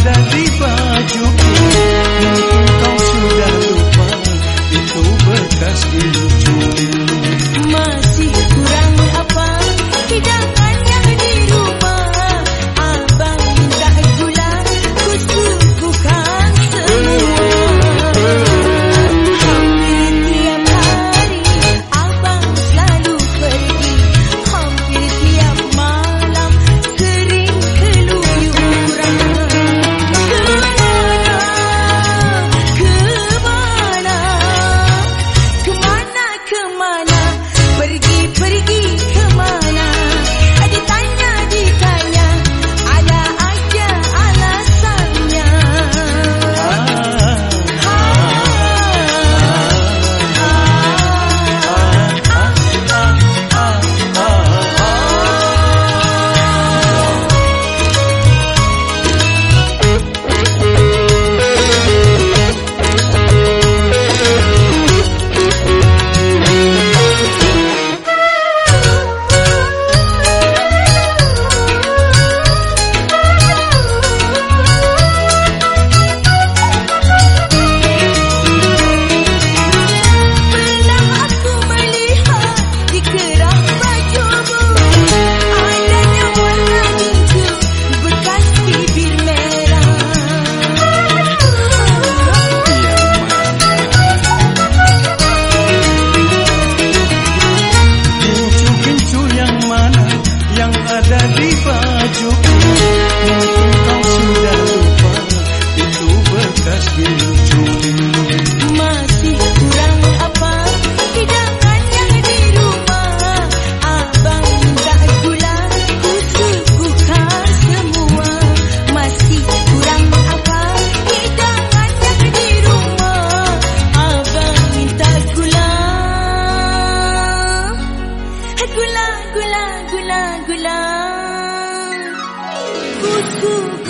Dari baju ku, mungkin kau sudah lupa Terima kasih kerana Gula, gula, gula Kusuku